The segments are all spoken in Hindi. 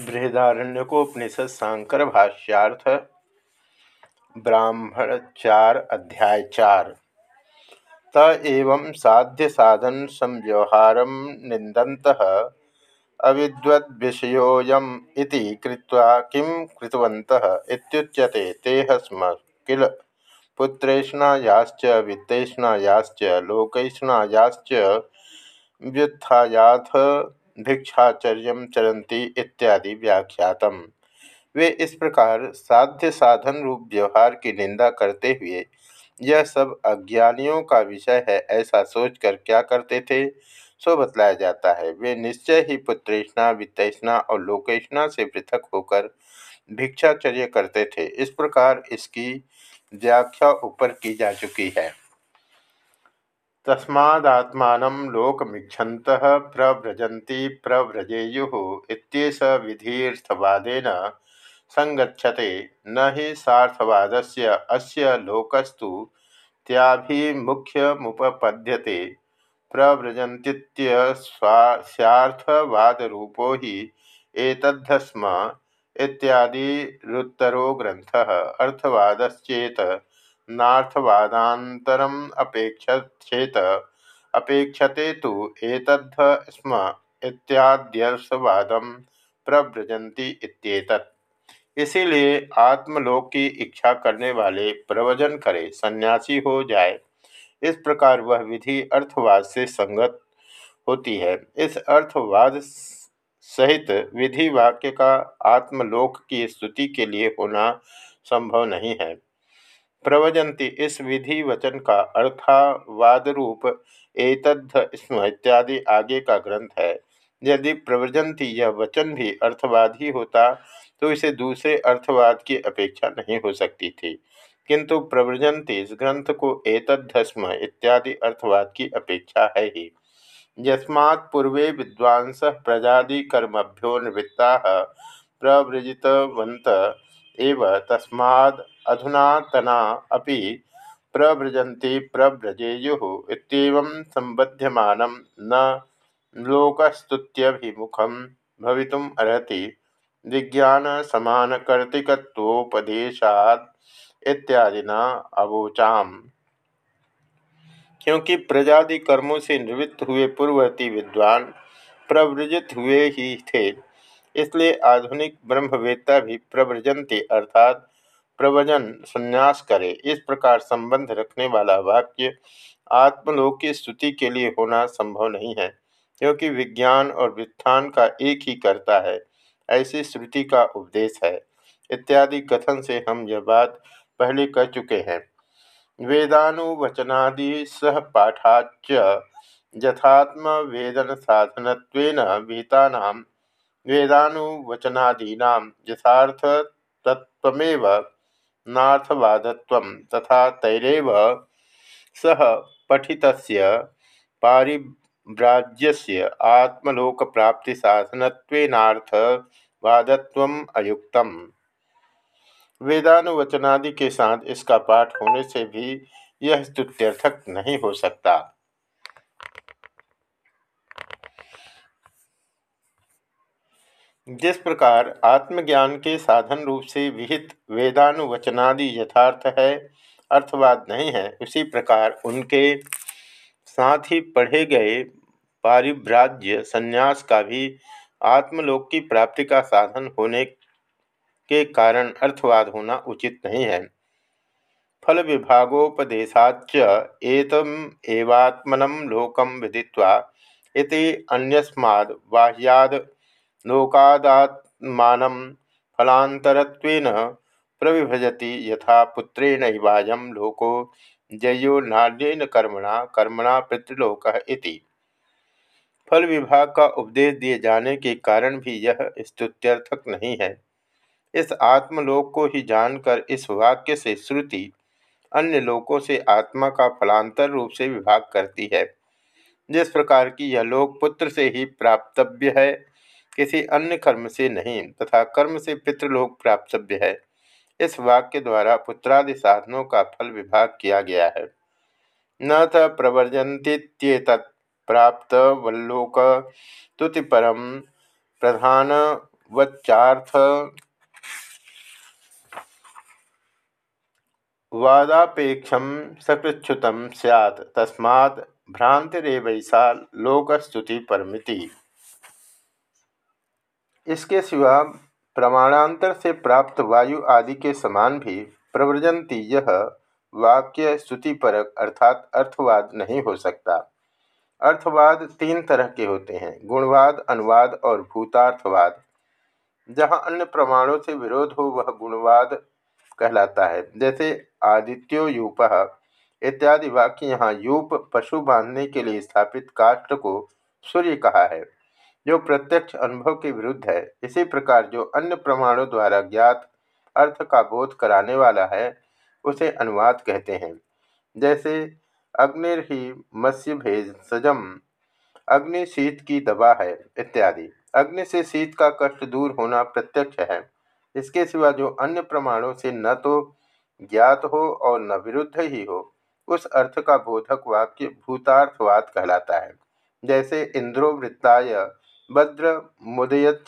बृहदारण्यकोपनिषद शांकर भाष्यार्थ ब्राह्मणचार अध्याय चार त एवं साध्य साधन संव्यवहार निंदत अविद्वद्विषयोऽयम् इति कृत्वा किं कृतवन्तः तेह स्म किल? पुत्रेष्णायाश्च, वित्तेष्णायाश्च, लोकैष्णायाश्च, व्युत्थायाथ भिक्षाचर्य चरंती इत्यादि व्याख्यातम। वे इस प्रकार साध्य साधन रूप व्यवहार की निंदा करते हुए यह सब अज्ञानियों का विषय है ऐसा सोचकर क्या करते थे, सो बतलाया जाता है। वे निश्चय ही पुत्रेष्णा, वित्तेष्णा और लोकेष्णा से पृथक होकर भिक्षाचर्य करते थे। इस प्रकार इसकी व्याख्या ऊपर की जा चुकी है। तस्मात्मा लोकमीक्षत प्रव्रजती प्रव्रजेयु विधिर्थवादेन संगछते न ही सार्थवाद से अस्य लोकस्तु त्याभिमुख्यमुपपद्यते। प्रव्रजतीत्यर्थवादरूपो ही एतद्धस्म इत्यादिरुत्तरो ग्रंथ अर्थवादश्चेत नार्थवादान्तरम अपेक्षेत तो एतद्ध स्म इत्याद्यर्थवादम प्रव्रजंती इत्येतत्। इसीलिए आत्मलोक की इच्छा करने वाले प्रवचन करे, सन्यासी हो जाए। इस प्रकार वह विधि अर्थवाद से संगत होती है। इस अर्थवाद सहित विधि वाक्य का आत्मलोक की स्तुति के लिए होना संभव नहीं है। प्रवजंती इस विधि वचन का अर्थावाद रूप एतद्ध स्म इत्यादि आगे का ग्रंथ है। यदि प्रव्रजंती यह वचन भी अर्थवाद ही होता तो इसे दूसरे अर्थवाद की अपेक्षा नहीं हो सकती थी। किंतु प्रव्रजंती इस ग्रंथ को एतद्धस्म इत्यादि अर्थवाद की अपेक्षा है ही। यस्मात् पूर्वे विद्वांस प्रजादिकर्मभ्यो निवृत्ता प्रव्रजितवंत एव तस्माद् अधुनातना अपि प्रव्रजन्ति प्रव्रजेयुः इत्येवं न लोकस्तुत्यभिमुखं भवितुम् अर्हति। विज्ञानसमानकर्तिकत्वोपदेशात् इत्यादिना क्योंकि प्रजादि कर्मों से निवृत्त हुए पूर्ववर्ती विद्वान प्रव्रजित हुए ही थे, इसलिए आधुनिक ब्रह्मवेत्ता भी प्रव्रजंती अर्थात प्रवचन, संन्यास करे। इस प्रकार संबंध रखने वाला वाक्य आत्मलोक की स्तुति के लिए होना संभव नहीं है, क्योंकि विज्ञान और व्युत्थान का एक ही करता है, ऐसी श्रुति का उपदेश है। इत्यादि कथन से हम यह बात पहले कह चुके हैं। वेदानुवचनादि सह पाठाच यथात्म वेदन साधन विहिता वेदानुवचनादीना यथार्थ तत्वमेव नार्थवादत्व तथा तैरव सह पठित पारिव्राज्य आत्मलोक प्राप्ति साधनवादुक्त अयुक्त वेदानुवचनादि के साथ इसका पाठ होने से भी यह स्तुत्यर्थक नहीं हो सकता। जिस प्रकार आत्मज्ञान के साधन रूप से विहित वेदानुवचनादि यथार्थ है, अर्थवाद नहीं है, उसी प्रकार उनके साथ ही पढ़े गए पारिभ्राज्य संन्यास का भी आत्मलोक की प्राप्ति का साधन होने के कारण अर्थवाद होना उचित नहीं है। फल विभागोपदेशाच एतम एवात्मनम लोकम विदित्वा इति अन्यस्माद् बाह्याद लोकादात्मान फलांतरत्वेन प्रविभजति यथा पुत्रेण इवायम लोको जयो नान्यन कर्मणा कर्मणा पितृलोक फल विभाग का उपदेश दिए जाने के कारण भी यह स्तुत्यर्थक नहीं है। इस आत्मलोक को ही जानकर इस वाक्य से श्रुति अन्य लोकों से आत्मा का फलांतर रूप से विभाग करती है। जिस प्रकार की यह लोक पुत्र से ही प्राप्तव्य है किसी अन्य कर्म से नहीं तथा कर्म से पितृलोक प्राप्तव्य है। इस वाक्य द्वारा पुत्रादि साधनों का फल विभाग किया गया है। न त प्रवर्जंतीत प्राप्त वल्लोक तुति परम प्रधान वच्चार्थ वादापेक्षम सकृच्छुत सैत् तस्मा भ्रांतिरवैसा लोकस्तुति परमिति इसके सिवा प्रमाणांतर से प्राप्त वायु आदि के समान भी प्रव्रजंती यह वाक्य स्तुतिपरक अर्थात अर्थवाद नहीं हो सकता। अर्थवाद तीन तरह के होते हैं, गुणवाद, अनुवाद और भूतार्थवाद। जहाँ अन्य प्रमाणों से विरोध हो, वह गुणवाद कहलाता है। जैसे आदित्यो यूप, इत्यादि वाक्य यहाँ यूप पशु बांधने के लिए स्थापित काष्ठ को सूर्य कहा है। जो प्रत्यक्ष अनुभव के विरुद्ध है। इसी प्रकार जो अन्य प्रमाणों द्वारा ज्ञात अर्थ का बोध कराने वाला है, उसे अनुवाद कहते हैं। जैसे अग्निर्हि मत्स्य भेज सजम, अग्नि शीत की दबा है, इत्यादि। अग्नि से शीत का कष्ट दूर होना प्रत्यक्ष है। इसके सिवा जो अन्य प्रमाणों से न तो ज्ञात हो और न विरुद्ध ही हो, उस अर्थ का बोधक वाक्य भूतार्थवाद कहलाता है। जैसे, इंद्रो भद्र मुदयत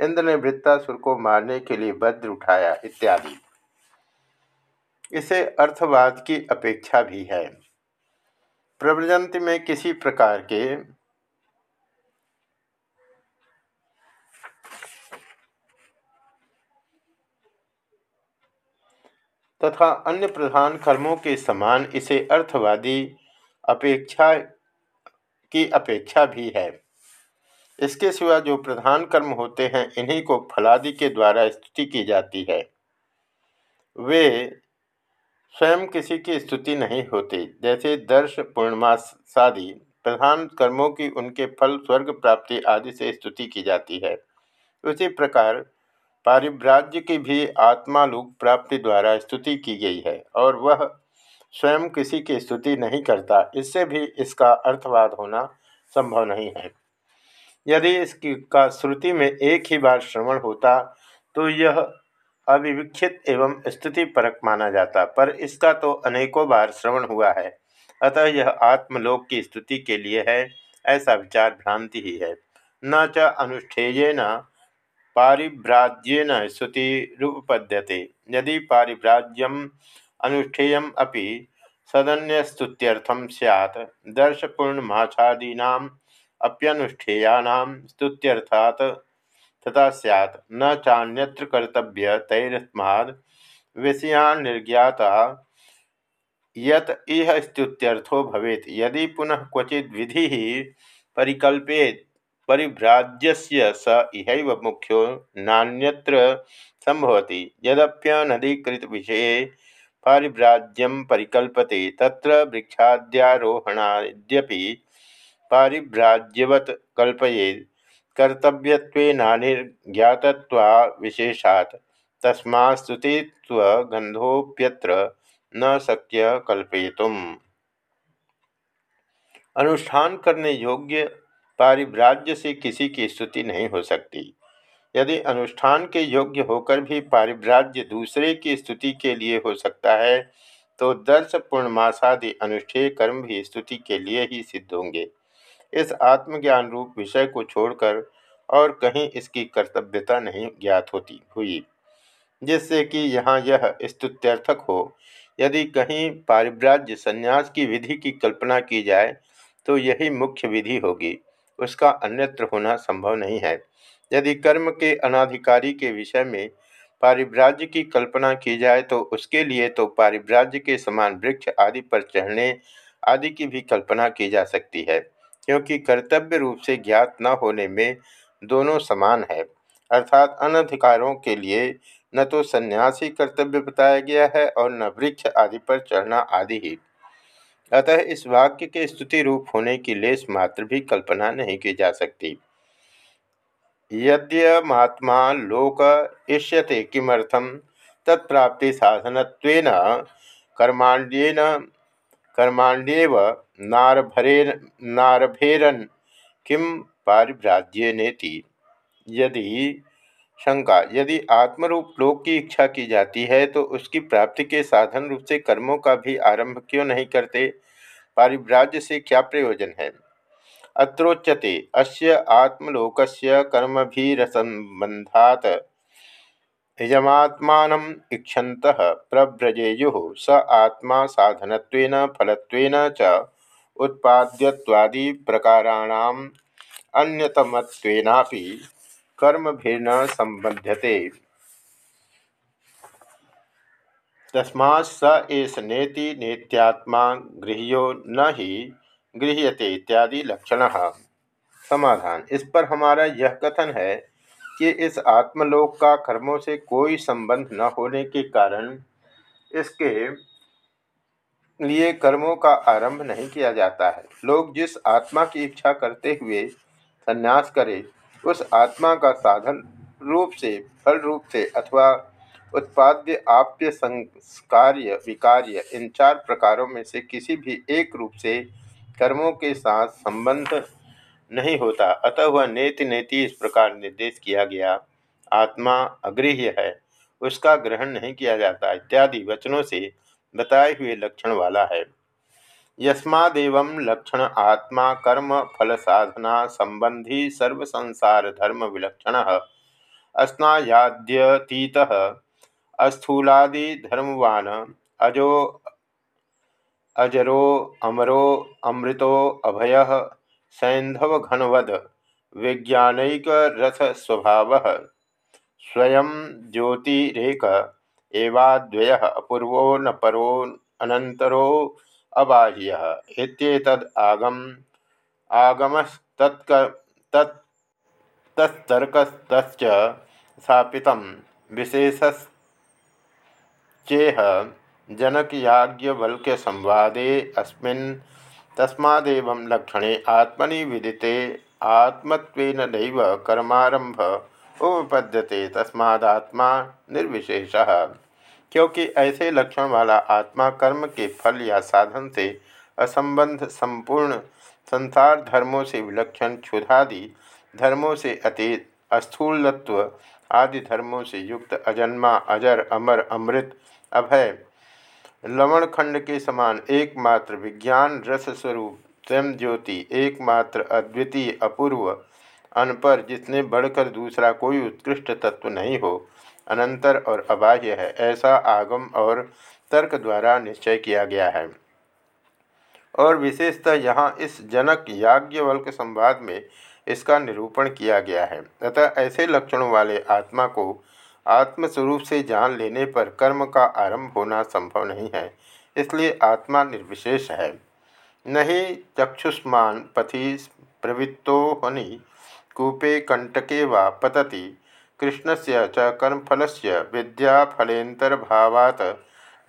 इंद्र ने वृत्तासुर को मारने के लिए भद्र उठाया, इत्यादि। इसे अर्थवाद की अपेक्षा भी है। प्रव्रजंत में किसी प्रकार के तथा अन्य प्रधान कर्मों के समान इसे अर्थवादी अपेक्षा की अपेक्षा भी है। इसके सिवा जो प्रधान कर्म होते हैं, इन्हीं को फलादि के द्वारा स्तुति की जाती है। वे स्वयं किसी की स्तुति नहीं होती, जैसे दर्श पूर्णमासादि प्रधान कर्मों की उनके फल, स्वर्ग प्राप्ति आदि से स्तुति की जाती है। उसी प्रकार पारिव्राज्य की भी आत्मालुक प्राप्ति द्वारा स्तुति की गई है, और वह स्वयं किसी की स्तुति नहीं करता। इससे भी इसका अर्थवाद होना संभव नहीं है। यदि इसकी का श्रुति में एक ही बार श्रवण होता तो यह अविविक्षित एवं स्तुति परक माना जाता, पर इसका तो अनेकों बार श्रवण हुआ है। अतः यह आत्मलोक की स्तुति के लिए है, ऐसा विचार भ्रांति ही है। न च अनुष्ठेय न पारिभ्राज्येन स्तुतिरुपपद्यते यदि पारिभ्राज्यम अनुष्ठेयम अपि सैत् दर्शपूर्णमाछादीनाम अप्यनुष्ठेयानां स्तुत्यर्थात् तथा सैत् न चान्यत्र कर्तव्य तैरस्माद् विषयान् निर्ज्ञाता यत इह स्तुत्यर्थो भवेत्। यदि पुनः क्वचित् विधि परिकल्पेत, परिभ्राज्यस्य स इहैव मुख्यो नान्यत्र संभवति यद्यनदीकृतविषये पारिभ्राज्यं परिकल्पते, तत्र वृक्षाद्यारोहणाद्यपि पारिभ्राज्यवत् कल्पयेत् कर्तव्यत्वेनानिर्ज्ञातत्वाविशेषात् तस्मास्तुतित्वगन्धोऽप्यत्र न शक्य कल्पयितुम्। अनुष्ठान करने योग्य पारिभ्राज्य से किसी की स्तुति नहीं हो सकती। यदि अनुष्ठान के योग्य होकर भी पारिभ्राज्य दूसरे की स्तुति के लिए हो सकता है तो दर्श पूर्णमासादि अनुष्ठेय कर्म भी स्तुति के लिए ही सिद्ध होंगे। इस आत्मज्ञान रूप विषय को छोड़कर और कहीं इसकी कर्तव्यता नहीं ज्ञात होती, हुई। जिससे कि यहाँ यह स्तुत्यर्थक हो, यदि कहीं पारिव्राज्य संन्यास की विधि की कल्पना की जाए तो यही मुख्य विधि होगी। उसका अन्यत्र होना संभव नहीं है। यदि कर्म के अनाधिकारी के विषय में पारिव्राज्य की कल्पना की जाए तो उसके लिए तो पारिव्राज्य के समान वृक्ष आदि पर चढ़ने आदि की भी कल्पना की जा सकती है। क्योंकि कर्तव्य रूप से ज्ञात न होने में दोनों समान है। अर्थात अनधिकारों के लिए न तो सन्यासी कर्तव्य बताया गया है और न वृक्ष आदि पर चढ़ना आदि ही। अतः इस वाक्य के स्तुति रूप होने की लेस मात्र भी कल्पना नहीं की जा सकती। यद्यमात्मा लोक इष्यते किमर्थम तत्प्राप्ति साधन कर्माण्यन कर्माण्यव नारभरेन नारभेरन किम पारिभ्राज्यनेति यदि शंका, यदि आत्मरूप लोक की इच्छा की जाती है तो उसकी प्राप्ति के साधन रूप से कर्मों का भी आरंभ क्यों नहीं करते? पारिभ्राज्य से क्या प्रयोजन है? अत्रोच्यते, अस्य आत्मलोकस्य कर्मभिरसम्बन्धात् यजमात्मानम् इक्षन्तः प्रव्रजेयु स आत्मा साधनत्वेन, फलत्वेन च उत्पाद्यत्वादिप्रकाराणाम् अन्यतमत्वेनापि कर्मभिर्न सम्बध्यते। तस्मात् स एष नेति नेत्यात्मा गृह्यो न ही गृह्यते इत्यादि लक्षण। समाधान। इस पर हमारा यह कथन है कि इस आत्मलोक का कर्मों से कोई संबंध न होने के कारण इसके लिए कर्मों का आरंभ नहीं किया जाता है। लोग जिस आत्मा की इच्छा करते हुए संन्यास करें, उस आत्मा का साधन रूप से, फल रूप से अथवा उत्पाद्य, आप्य, संस्कार्य, विकार्य, इन चार प्रकारों में से किसी भी एक रूप से कर्मों के साथ संबंध नहीं होता। अतः वह नेति नेति इस प्रकार निर्देश किया गया, आत्मा अगृह्य है, उसका ग्रहण नहीं किया जाता, इत्यादि वचनों से बताए हुए लक्षण वाला है। यस्मादेव लक्षण आत्मा, कर्म, फल, साधना, संबंधी, सर्व संसार, धर्म विलक्षण। अस्नायाद्यतीत अस्थूलादि धर्मवान, अजो, अजरो, अमरो, अमृतो, अभय सैंधव घनवद, वैज्ञानिक स्वभाव स्वयं ज्योतिरेक एवाद्वय अपूर्वो न परो अनंतरो अबाह्य इत्येतद आगम, आगमस्तत्क, तत् तस्तर्कस्तश्च स्थापितं विशेषस् चेह जनक संवादे तस्मादेव लक्षणे आत्मनि विदिते, आत्मत्वेन नैव कर्मारंभ उपपद्यते तस्मादात्मा निर्विशेष। क्योंकि ऐसे लक्षण वाला आत्मा कर्म के फल या साधन से असंबंध संपूर्ण संसार धर्मों से विलक्षण क्षुधादि धर्मों से अतीत, अस्थूलत्व आदि धर्मों से युक्त अजन्मा, अजर, अमर, अमृत, अभय लवण खंड के समान एकमात्र विज्ञान रस स्वरूप, स्वयं ज्योति एकमात्र अद्वितीय अपूर्व अनपर जिसने बढ़कर दूसरा कोई उत्कृष्ट तत्व नहीं हो अनंतर और अबाह्य है। ऐसा आगम और तर्क द्वारा निश्चय किया गया है। और विशेषतः यहाँ इस जनक याज्ञवल्क संवाद में इसका निरूपण किया गया है। अतः ऐसे लक्षणों वाले आत्मा को आत्मस्वरूप से जान लेने पर कर्म का आरंभ होना संभव नहीं है, इसलिए आत्मा निर्विशेष है। नहीं चक्षुष्मान पथि प्रवृत्तो हनि कूपे कंटके व पतति कृष्ण से च कर्मफल से विद्याफलेन्तर्भावात्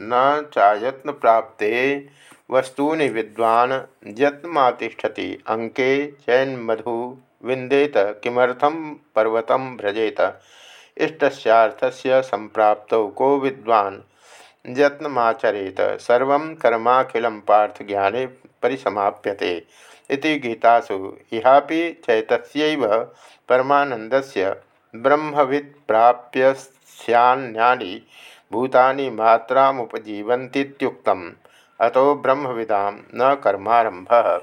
न चायत्न प्राप्ते वस्तूनि विद्वान यत्मातिष्ठति। अंके चैन मधु विंदेत किमर्थम पर्वतम भ्रजेत? इष्टस्यार्थस्य संप्राप्त को विद्वान् यत्नमाचरेत? सर्व कर्माखिल पार्थ ज्ञाने परिसमाप्यते। इति गीतासु। इहापि चैतस्यैव परमानन्दस्य ब्रह्मवित्प्राप्यस्यान्यानि भूतानि मात्रामुपजीवन्तीत्युक्तम्। अतो ब्रह्मविदां न कर्मारंभ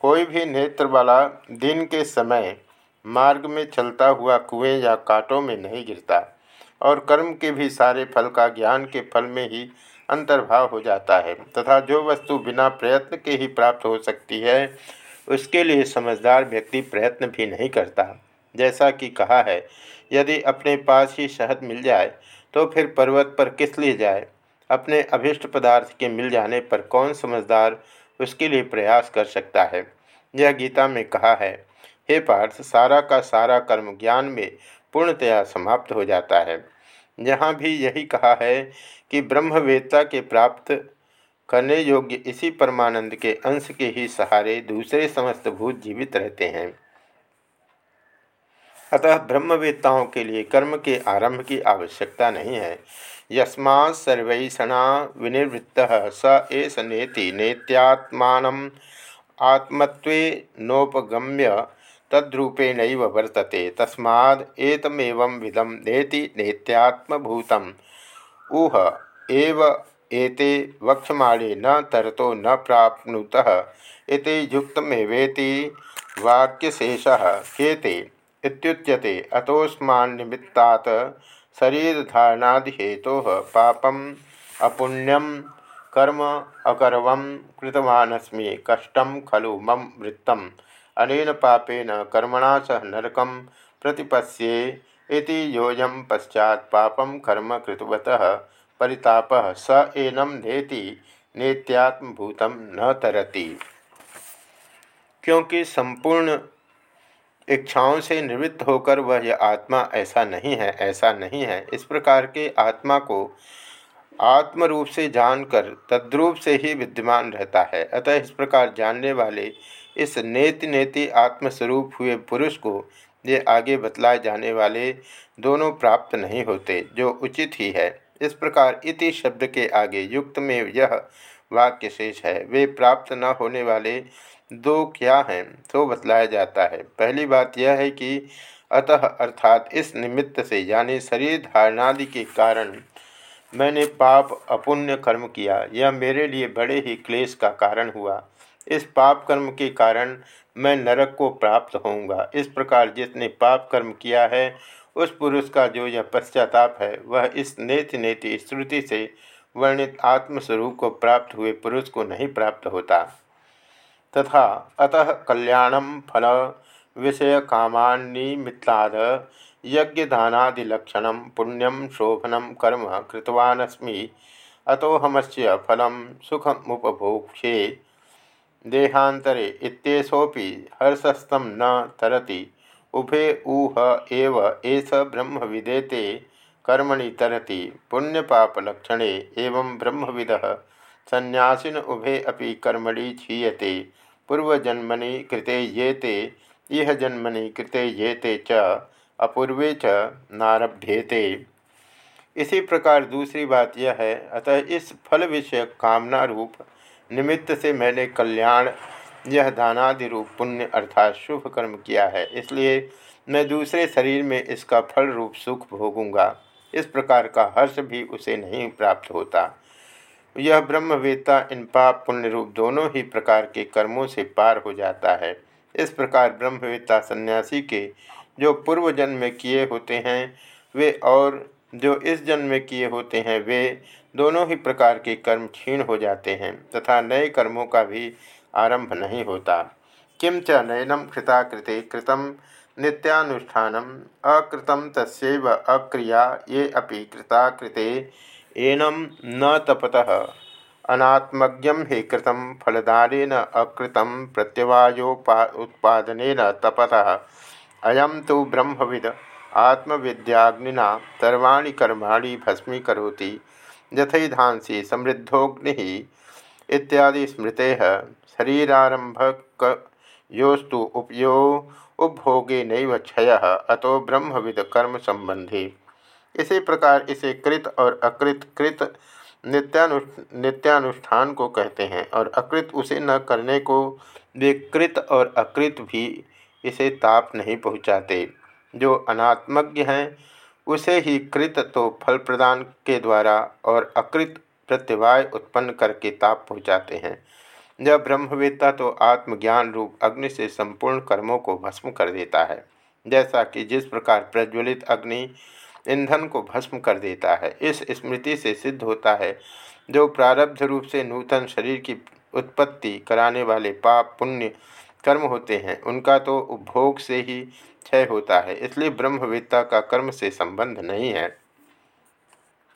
कोई भी नेत्र वाला दिन के समय मार्ग में चलता हुआ कुएँ या कांटों में नहीं गिरता और कर्म के भी सारे फल का ज्ञान के फल में ही अंतर्भाव हो जाता है तथा जो वस्तु बिना प्रयत्न के ही प्राप्त हो सकती है, उसके लिए समझदार व्यक्ति प्रयत्न भी नहीं करता। जैसा कि कहा है, यदि अपने पास ही शहद मिल जाए तो फिर पर्वत पर किस लिए जाए? अपने अभिष्ट पदार्थ के मिल जाने पर कौन समझदार उसके लिए प्रयास कर सकता है? यह गीता में कहा है, हे पार्थ, सारा का सारा कर्म ज्ञान में पूर्णतया समाप्त हो जाता है। यहाँ भी यही कहा है कि ब्रह्मवेत्ता के प्राप्त करने योग्य इसी परमानंद के अंश के ही सहारे दूसरे समस्त भूत जीवित रहते हैं। अतः ब्रह्मवेत्ताओं के लिए कर्म के आरंभ की आवश्यकता नहीं है। यस्मा सर्वैषणा विनिवृत्त स एस नेति नेत्यात्मान आत्मत्वे नोपगम्य तद्रूपेण वर्तते। तस्माद् एतमेवं विदम नेति नेत्यात्मभूतम्। ऊह, एव एते वक्षमाणे न तरतो न प्राप्नुतः। इति युक्तमेवेति वाक्यशेष हेते इत्युच्यते। अतोस्मान्निमित्तात् शरीरधारणादिहेतो पापम अपुण्यम कर्म अकर्व कृतवानस्मि। कष्ट खलु मम वृत्तम। अनेन पापेन कर्मणा सह नरकम प्रतिपश्ये इति योजम पश्चात पापम कर्म कृतवतः परिताप स एनम नेति नेत्यात्मभूतम न तरति। क्योंकि संपूर्ण इच्छाओं से निवृत्त होकर वह यह आत्मा ऐसा नहीं है, ऐसा नहीं है। इस प्रकार के आत्मा को आत्म रूप से जानकर तद्रूप से ही विद्यमान रहता है। अतः इस प्रकार जानने वाले इस नेति नेति आत्मस्वरूप हुए पुरुष को ये आगे बतलाए जाने वाले दोनों प्राप्त नहीं होते, जो उचित ही है। इस प्रकार इति शब्द के आगे युक्त में यह वाक्य शेष है। वे प्राप्त न होने वाले दो क्या हैं तो बतलाया जाता है। पहली बात यह है कि अतः अर्थात इस निमित्त से यानी शरीर धारणादि के कारण मैंने पाप अपुण्य कर्म किया। यह मेरे लिए बड़े ही क्लेश का कारण हुआ। इस पाप कर्म के कारण मैं नरक को प्राप्त होऊँगा। इस प्रकार जिसने पाप कर्म किया है, उस पुरुष का जो यह पश्चाताप है, वह इस नेति नेति श्रुति से वर्णित आत्मस्वरूप को प्राप्त हुए पुरुष को नहीं प्राप्त होता। तथा अतः कल्याणम फल विषय कामान्निमित्ताद यज्ञदानादिलक्षण पुण्यम शोभनम कर्म कृतवानस्मि। अतोहमस्य फलम सुखमुपभोक्ष्ये। देहांतरे इत्येषोपि हर्षस्तम न तरति। उभे ऊह एव एष ब्रह्म विदेते कर्मणि तरति। पुण्यपापलक्षणे एवं ब्रह्मविद संन्यासीन उभे अपि कर्मणि क्षीयते पूर्वजन्मनि कृते ये ते इह जन्मनि कृते ये ते च, अपूर्वे च नारभ्येते इसी प्रकार दूसरी बात यह है, अतः इस फल विषय कामना रूप निमित्त से मैंने कल्याण, यह दानादि रूप पुण्य अर्थात शुभ कर्म किया है, इसलिए मैं दूसरे शरीर में इसका फल रूप सुख भोगूँगा। इस प्रकार का हर्ष भी उसे नहीं प्राप्त होता। यह ब्रह्मवेत्ता, इन पाप पुण्य रूप दोनों ही प्रकार के कर्मों से पार हो जाता है। इस प्रकार ब्रह्मवेत्ता सन्यासी के जो पूर्व जन्म में किए होते हैं, वे और जो इस जन्म में किए होते हैं, वे दोनों ही प्रकार के कर्म क्षीण हो जाते हैं तथा नए कर्मों का भी आरंभ नहीं होता। किम च नयनम कृताकृते कृतम नित्यानुष्ठान अकृतम तस्व अक्रिया, ये अभी कृताकृते एनम न तपतः। अनात्मज्ञम हि कृतम फलदान अकृतम प्रत्यवायोपा उत्पादन तपत। अयम तो ब्रह्मविद, आत्मविद्याग्निना, सर्वाणी कर्माणि भस्मीकरोति यथैधांसी समृद्धोग्नि इत्यादि स्मृते शरीरारंभक उपयो उपभोगे नैव क्षय। अतो ब्रह्मविद कर्म संबंधी इसी प्रकार इसे कृत और अकृत कृत नित्यानु, नित्यानुष्ठान को कहते हैं और अकृत उसे न करने को वे कृत और अकृत भी इसे ताप नहीं पहुँचाते। जो अनात्मज्ञ हैं, उसे ही कृत तो फल प्रदान के द्वारा और अकृत प्रत्यवाय उत्पन्न करके ताप पहुँचाते हैं। जब ब्रह्मवेत्ता तो आत्मज्ञान रूप अग्नि से संपूर्ण कर्मों को भस्म कर देता है, जैसा कि जिस प्रकार प्रज्वलित अग्नि ईंधन को भस्म कर देता है। इस स्मृति से सिद्ध होता है, जो प्रारब्ध रूप से नूतन शरीर की उत्पत्ति कराने वाले पाप, पुण्य, कर्म होते हैं। उनका तो उपभोग से ही क्षय होता है, इसलिए ब्रह्मवेत्ता का कर्म से संबंध नहीं है।